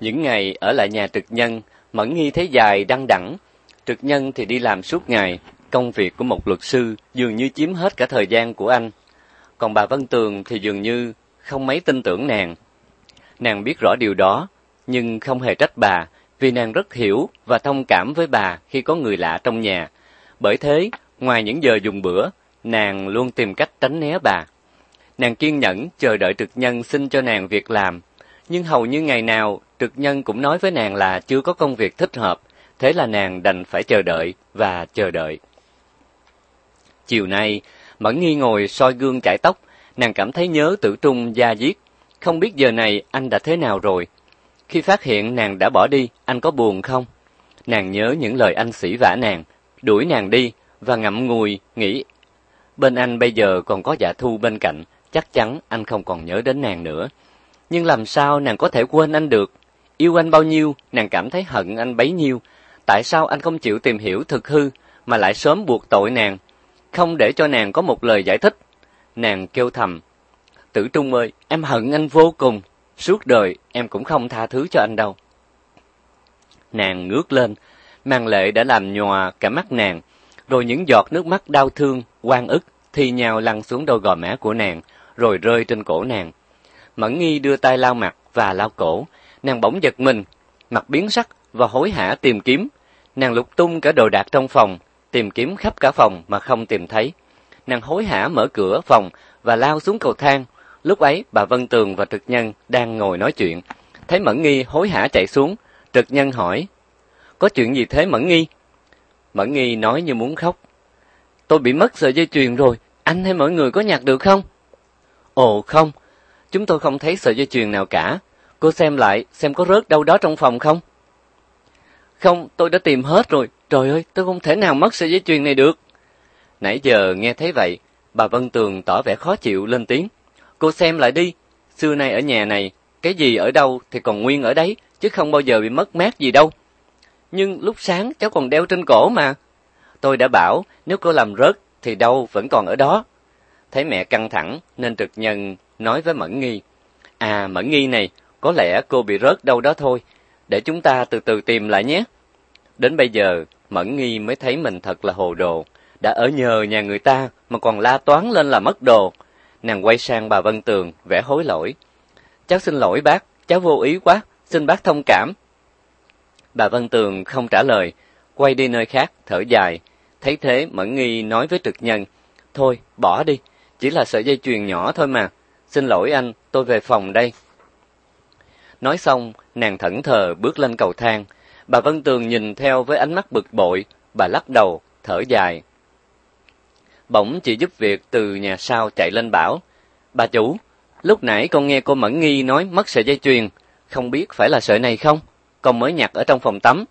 Những ngày ở lại nhà trực nhân, Mẫn Nghi thấy dài đăng đẳng. Trực nhân thì đi làm suốt ngày, công việc của một luật sư dường như chiếm hết cả thời gian của anh. Còn bà Vân Tường thì dường như không mấy tin tưởng nàng. Nàng biết rõ điều đó, nhưng không hề trách bà, vì nàng rất hiểu và thông cảm với bà khi có người lạ trong nhà. Bởi thế, ngoài những giờ dùng bữa, nàng luôn tìm cách tránh né bà. Nàng kiên nhẫn chờ đợi trực nhân xin cho nàng việc làm, nhưng hầu như ngày nào Trực nhân cũng nói với nàng là chưa có công việc thích hợp, thế là nàng đành phải chờ đợi và chờ đợi. Chiều nay, Mẫn Nghi ngồi soi gương chải tóc, nàng cảm thấy nhớ tử trung da diết. Không biết giờ này anh đã thế nào rồi? Khi phát hiện nàng đã bỏ đi, anh có buồn không? Nàng nhớ những lời anh sỉ vả nàng, đuổi nàng đi và ngậm ngùi, nghĩ. Bên anh bây giờ còn có dạ thu bên cạnh, chắc chắn anh không còn nhớ đến nàng nữa. Nhưng làm sao nàng có thể quên anh được? Yêu anh bao nhiêu, nàng cảm thấy hận anh bấy nhiêu. Tại sao anh không chịu tìm hiểu thực hư, mà lại sớm buộc tội nàng, không để cho nàng có một lời giải thích. Nàng kêu thầm, Tử Trung ơi, em hận anh vô cùng, suốt đời em cũng không tha thứ cho anh đâu. Nàng ngước lên, màn lệ đã làm nhòa cả mắt nàng, rồi những giọt nước mắt đau thương, quan ức thì nhào lăn xuống đôi gò má của nàng, rồi rơi trên cổ nàng. Mẫn Nghi đưa tay lau mặt và lau cổ, nàng bỗng giật mình, mặt biến sắc và hối hả tìm kiếm. Nàng lục tung cả đồ đạc trong phòng, tìm kiếm khắp cả phòng mà không tìm thấy. Nàng hối hả mở cửa phòng và lao xuống cầu thang. Lúc ấy, bà Vân Tường và Trực Nhân đang ngồi nói chuyện. Thấy Mẫn Nghi hối hả chạy xuống, Trực Nhân hỏi, Có chuyện gì thế Mẫn Nghi? Mẫn Nghi nói như muốn khóc. Tôi bị mất sợi dây chuyền rồi, anh hay mọi người có nhặt được không? Ồ không, chúng tôi không thấy sợi dây chuyền nào cả. Cô xem lại, xem có rớt đâu đó trong phòng không? Không, tôi đã tìm hết rồi. Trời ơi, tôi không thể nào mất sợi dây chuyền này được. Nãy giờ nghe thấy vậy, bà Vân Tường tỏ vẻ khó chịu lên tiếng. Cô xem lại đi, xưa nay ở nhà này, cái gì ở đâu thì còn nguyên ở đấy, chứ không bao giờ bị mất mát gì đâu. Nhưng lúc sáng cháu còn đeo trên cổ mà. Tôi đã bảo, nếu cô làm rớt thì đâu vẫn còn ở đó. Thấy mẹ căng thẳng nên trực nhân nói với Mẫn Nghi. À Mẫn Nghi này, có lẽ cô bị rớt đâu đó thôi, để chúng ta từ từ tìm lại nhé. Đến bây giờ, Mẫn Nghi mới thấy mình thật là hồ đồ, đã ở nhờ nhà người ta mà còn la toán lên là mất đồ. Nàng quay sang bà Vân Tường, vẽ hối lỗi. Cháu xin lỗi bác, cháu vô ý quá, xin bác thông cảm. Bà Vân Tường không trả lời, quay đi nơi khác, thở dài. Thấy thế, Mẫn Nghi nói với trực nhân, Thôi, bỏ đi, chỉ là sợi dây chuyền nhỏ thôi mà. Xin lỗi anh, tôi về phòng đây. Nói xong, nàng thẫn thờ bước lên cầu thang. Bà Vân Tường nhìn theo với ánh mắt bực bội, bà lắc đầu, thở dài. Bỗng chị giúp việc từ nhà sau chạy lên bảo. Bà chủ, lúc nãy con nghe cô Mẫn Nghi nói mất sợi dây chuyền, không biết phải là sợi này không? Con mới nhặt ở trong phòng tắm.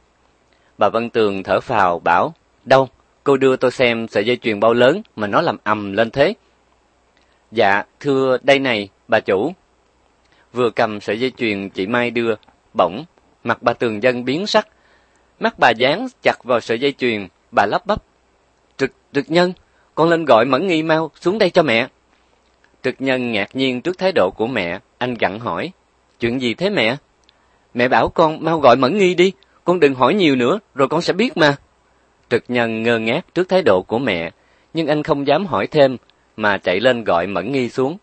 Bà Vân Tường thở phào, bảo, đâu, cô đưa tôi xem sợi dây chuyền bao lớn mà nó làm ầm lên thế. Dạ, thưa, đây này, bà chủ, vừa cầm sợi dây chuyền chị Mai đưa, bỗng, mặt bà tường dân biến sắc. Mắt bà dán chặt vào sợi dây chuyền, bà lắp bắp. Trực, trực nhân, con lên gọi Mẫn Nghi mau xuống đây cho mẹ. Trực nhân ngạc nhiên trước thái độ của mẹ, anh gặn hỏi. Chuyện gì thế mẹ? Mẹ bảo con mau gọi Mẫn Nghi đi, con đừng hỏi nhiều nữa, rồi con sẽ biết mà. Trực nhân ngơ ngác trước thái độ của mẹ, nhưng anh không dám hỏi thêm, mà chạy lên gọi Mẫn Nghi xuống.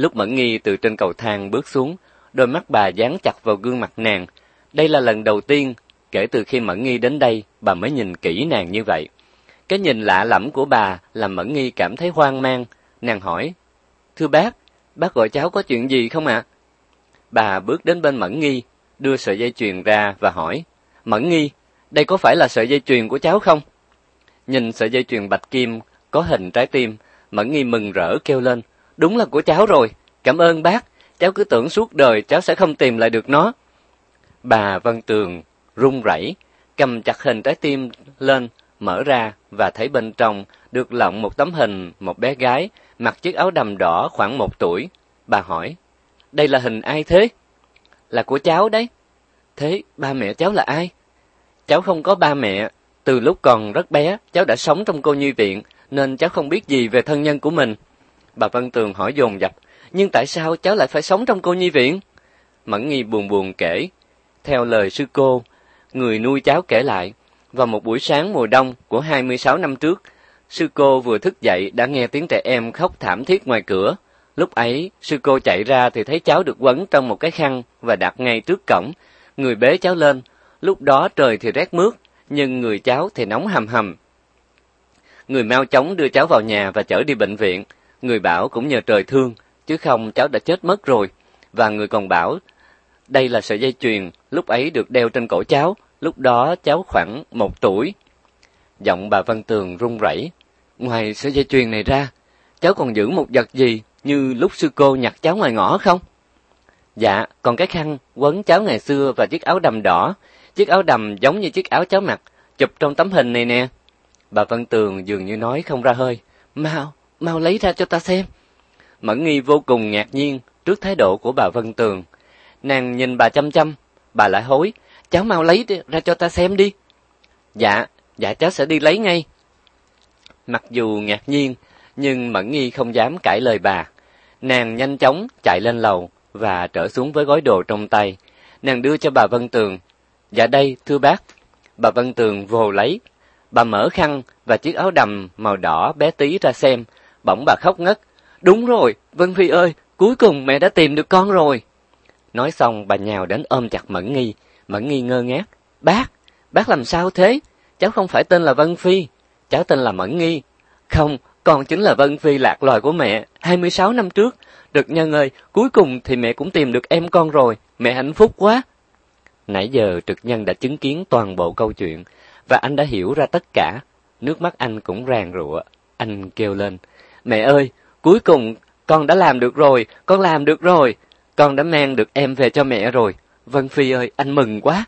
Lúc Mẫn Nghi từ trên cầu thang bước xuống, đôi mắt bà dán chặt vào gương mặt nàng. Đây là lần đầu tiên kể từ khi Mẫn Nghi đến đây, bà mới nhìn kỹ nàng như vậy. Cái nhìn lạ lẫm của bà làm Mẫn Nghi cảm thấy hoang mang, nàng hỏi: "Thưa bác, bác gọi cháu có chuyện gì không ạ?" Bà bước đến bên Mẫn Nghi, đưa sợi dây chuyền ra và hỏi: "Mẫn Nghi, đây có phải là sợi dây chuyền của cháu không?" Nhìn sợi dây chuyền bạch kim có hình trái tim, Mẫn Nghi mừng rỡ kêu lên: "Đúng là của cháu rồi!" Cảm ơn bác, cháu cứ tưởng suốt đời cháu sẽ không tìm lại được nó. Bà Văn Tường run rẩy, cầm chặt hình trái tim lên, mở ra và thấy bên trong được lộng một tấm hình một bé gái mặc chiếc áo đầm đỏ khoảng một tuổi. Bà hỏi, đây là hình ai thế? Là của cháu đấy. Thế ba mẹ cháu là ai? Cháu không có ba mẹ, từ lúc còn rất bé cháu đã sống trong cô nhi viện nên cháu không biết gì về thân nhân của mình. Bà Văn Tường hỏi dồn dập, nhưng tại sao cháu lại phải sống trong cô nhi viện? Mẫn Nghi buồn buồn kể. Theo lời sư cô, người nuôi cháu kể lại, vào một buổi sáng mùa đông của 26 năm trước, sư cô vừa thức dậy đã nghe tiếng trẻ em khóc thảm thiết ngoài cửa. Lúc ấy, sư cô chạy ra thì thấy cháu được quấn trong một cái khăn và đặt ngay trước cổng. Người bế cháu lên, lúc đó trời thì rét mướt, nhưng người cháu thì nóng hầm hầm. Người mau chóng đưa cháu vào nhà và chở đi bệnh viện. Người bảo cũng nhờ trời thương, chứ không cháu đã chết mất rồi. Và người còn bảo, đây là sợi dây chuyền, lúc ấy được đeo trên cổ cháu, lúc đó cháu khoảng một tuổi. Giọng bà Văn Tường run rẩy. Ngoài sợi dây chuyền này ra, cháu còn giữ một vật gì như lúc sư cô nhặt cháu ngoài ngõ không? Dạ, còn cái khăn quấn cháu ngày xưa và chiếc áo đầm đỏ, chiếc áo đầm giống như chiếc áo cháu mặc, chụp trong tấm hình này nè. Bà Văn Tường dường như nói không ra hơi. Mau, mau lấy ra cho ta xem. Mẫn Nghi vô cùng ngạc nhiên trước thái độ của bà Vân Tường. Nàng nhìn bà chăm chăm, bà lại hối, cháu mau lấy ra cho ta xem đi. Dạ, dạ cháu sẽ đi lấy ngay. Mặc dù ngạc nhiên, nhưng Mẫn Nghi không dám cãi lời bà. Nàng nhanh chóng chạy lên lầu và trở xuống với gói đồ trong tay. Nàng đưa cho bà Vân Tường. Dạ đây, thưa bác. Bà Vân Tường vồ lấy. Bà mở khăn và chiếc áo đầm màu đỏ bé tí ra xem. Bỗng bà khóc ngất. Đúng rồi, Vân Phi ơi, cuối cùng mẹ đã tìm được con rồi. Nói xong bà nhào đến ôm chặt Mẫn Nghi, Mẫn Nghi ngơ ngác. Bác, bác làm sao thế? Cháu không phải tên là Vân Phi, cháu tên là Mẫn Nghi. Không, con chính là Vân Phi lạc loài của mẹ, 26 năm trước. Được nhân ơi, cuối cùng thì mẹ cũng tìm được em con rồi, mẹ hạnh phúc quá. Nãy giờ trực nhân đã chứng kiến toàn bộ câu chuyện, và anh đã hiểu ra tất cả. Nước mắt anh cũng ràn rụa, anh kêu lên. Mẹ ơi, Cuối cùng, con đã làm được rồi, con làm được rồi. Con đã mang được em về cho mẹ rồi. Vân Phi ơi, anh mừng quá.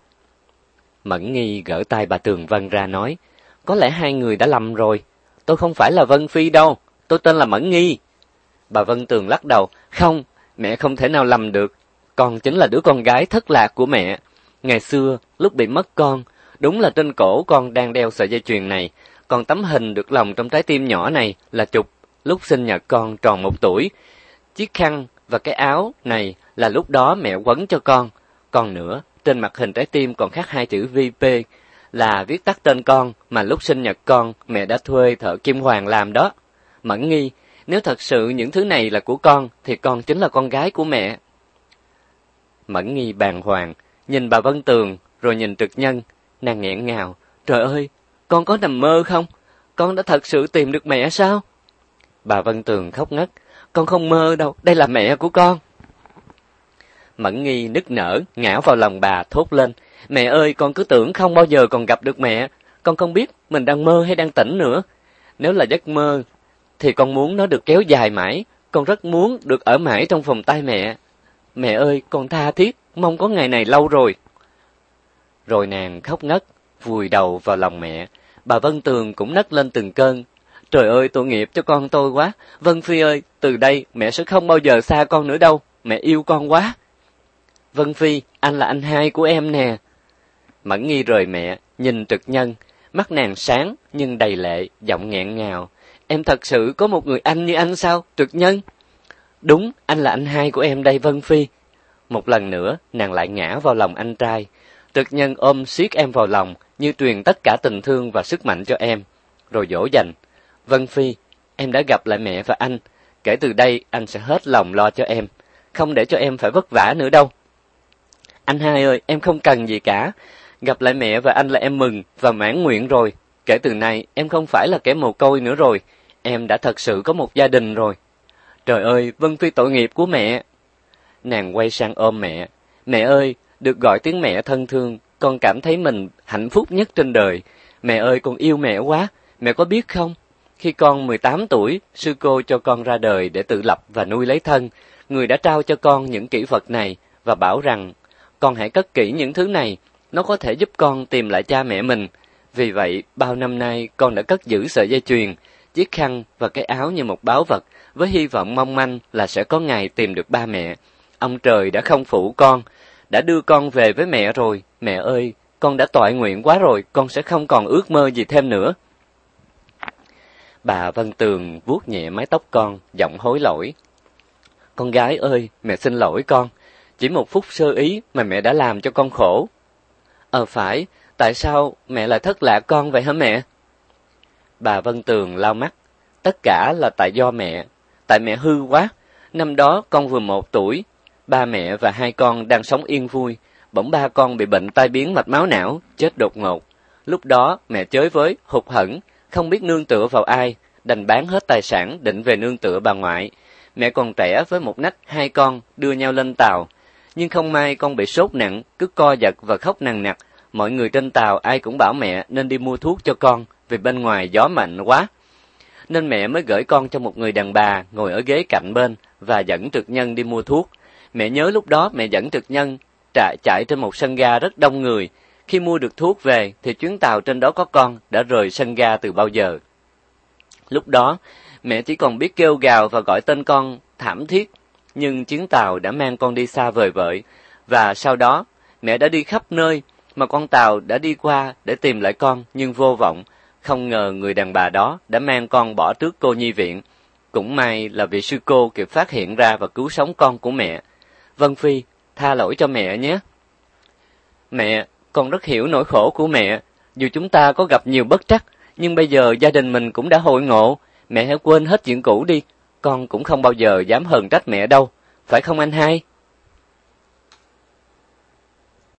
Mẫn Nghi gỡ tay bà Tường Vân ra nói, có lẽ hai người đã lầm rồi. Tôi không phải là Vân Phi đâu, tôi tên là Mẫn Nghi. Bà Vân Tường lắc đầu, không, mẹ không thể nào lầm được. Con chính là đứa con gái thất lạc của mẹ. Ngày xưa, lúc bị mất con, đúng là trên cổ con đang đeo sợi dây chuyền này, còn tấm hình được lòng trong trái tim nhỏ này là chụp Lúc sinh nhật con tròn một tuổi, chiếc khăn và cái áo này là lúc đó mẹ quấn cho con. Còn nữa, trên mặt hình trái tim còn khác hai chữ VP là viết tắt tên con mà lúc sinh nhật con mẹ đã thuê thợ kim hoàng làm đó. Mẫn nghi, nếu thật sự những thứ này là của con thì con chính là con gái của mẹ. Mẫn nghi bàng hoàng, nhìn bà Vân Tường rồi nhìn trực nhân, nàng nghẹn ngào, trời ơi, con có nằm mơ không? Con đã thật sự tìm được mẹ sao? Bà Vân Tường khóc ngất, con không mơ đâu, đây là mẹ của con. Mẫn Nghi nức nở, ngã vào lòng bà thốt lên, mẹ ơi con cứ tưởng không bao giờ còn gặp được mẹ, con không biết mình đang mơ hay đang tỉnh nữa. Nếu là giấc mơ thì con muốn nó được kéo dài mãi, con rất muốn được ở mãi trong vòng tay mẹ. Mẹ ơi, con tha thiết, mong có ngày này lâu rồi. Rồi nàng khóc ngất, vùi đầu vào lòng mẹ, bà Vân Tường cũng nấc lên từng cơn, Trời ơi, tội nghiệp cho con tôi quá. Vân Phi ơi, từ đây mẹ sẽ không bao giờ xa con nữa đâu. Mẹ yêu con quá. Vân Phi, anh là anh hai của em nè. Mẫn nghi rời mẹ, nhìn trực nhân. Mắt nàng sáng, nhưng đầy lệ, giọng nghẹn ngào. Em thật sự có một người anh như anh sao, trực nhân? Đúng, anh là anh hai của em đây, Vân Phi. Một lần nữa, nàng lại ngã vào lòng anh trai. Trực nhân ôm siết em vào lòng, như truyền tất cả tình thương và sức mạnh cho em. Rồi dỗ dành, Vân Phi, em đã gặp lại mẹ và anh, kể từ đây anh sẽ hết lòng lo cho em, không để cho em phải vất vả nữa đâu. Anh hai ơi, em không cần gì cả, gặp lại mẹ và anh là em mừng và mãn nguyện rồi. Kể từ nay em không phải là kẻ mồ côi nữa rồi, em đã thật sự có một gia đình rồi. Trời ơi, Vân Phi tội nghiệp của mẹ. Nàng quay sang ôm mẹ. Mẹ ơi, được gọi tiếng mẹ thân thương, con cảm thấy mình hạnh phúc nhất trên đời. Mẹ ơi, con yêu mẹ quá, mẹ có biết không? Khi con 18 tuổi, sư cô cho con ra đời để tự lập và nuôi lấy thân. Người đã trao cho con những kỹ vật này và bảo rằng, con hãy cất kỹ những thứ này, nó có thể giúp con tìm lại cha mẹ mình. Vì vậy, bao năm nay con đã cất giữ sợi dây chuyền, chiếc khăn và cái áo như một báu vật, với hy vọng mong manh là sẽ có ngày tìm được ba mẹ. Ông trời đã không phụ con, đã đưa con về với mẹ rồi, mẹ ơi, con đã toại nguyện quá rồi, con sẽ không còn ước mơ gì thêm nữa. Bà Vân Tường vuốt nhẹ mái tóc con, giọng hối lỗi. Con gái ơi, mẹ xin lỗi con. Chỉ một phút sơ ý mà mẹ đã làm cho con khổ. Ờ phải, tại sao mẹ lại thất lạc con vậy hả mẹ? Bà Vân Tường lau mắt. Tất cả là tại do mẹ. Tại mẹ hư quá. Năm đó con vừa một tuổi. Ba mẹ và hai con đang sống yên vui. Bỗng ba con bị bệnh tai biến mạch máu não, chết đột ngột. Lúc đó mẹ chới với, hụt hẫng không biết nương tựa vào ai, đành bán hết tài sản định về nương tựa bà ngoại. Mẹ còn trẻ với một nách hai con đưa nhau lên tàu, nhưng không may con bị sốt nặng, cứ co giật và khóc nằng nặc. Mọi người trên tàu ai cũng bảo mẹ nên đi mua thuốc cho con, vì bên ngoài gió mạnh quá. Nên mẹ mới gửi con cho một người đàn bà ngồi ở ghế cạnh bên và dẫn trực nhân đi mua thuốc. Mẹ nhớ lúc đó mẹ dẫn trực nhân trại chạy trên một sân ga rất đông người, khi mua được thuốc về thì chuyến tàu trên đó có con đã rời sân ga từ bao giờ. Lúc đó, mẹ chỉ còn biết kêu gào và gọi tên con thảm thiết, nhưng chuyến tàu đã mang con đi xa vời vợi và sau đó mẹ đã đi khắp nơi mà con tàu đã đi qua để tìm lại con nhưng vô vọng, không ngờ người đàn bà đó đã mang con bỏ trước cô nhi viện. Cũng may là vị sư cô kịp phát hiện ra và cứu sống con của mẹ. Vân Phi, tha lỗi cho mẹ nhé. Mẹ, con rất hiểu nỗi khổ của mẹ, dù chúng ta có gặp nhiều bất trắc, nhưng bây giờ gia đình mình cũng đã hội ngộ, mẹ hãy quên hết chuyện cũ đi, con cũng không bao giờ dám hờn trách mẹ đâu, phải không anh hai?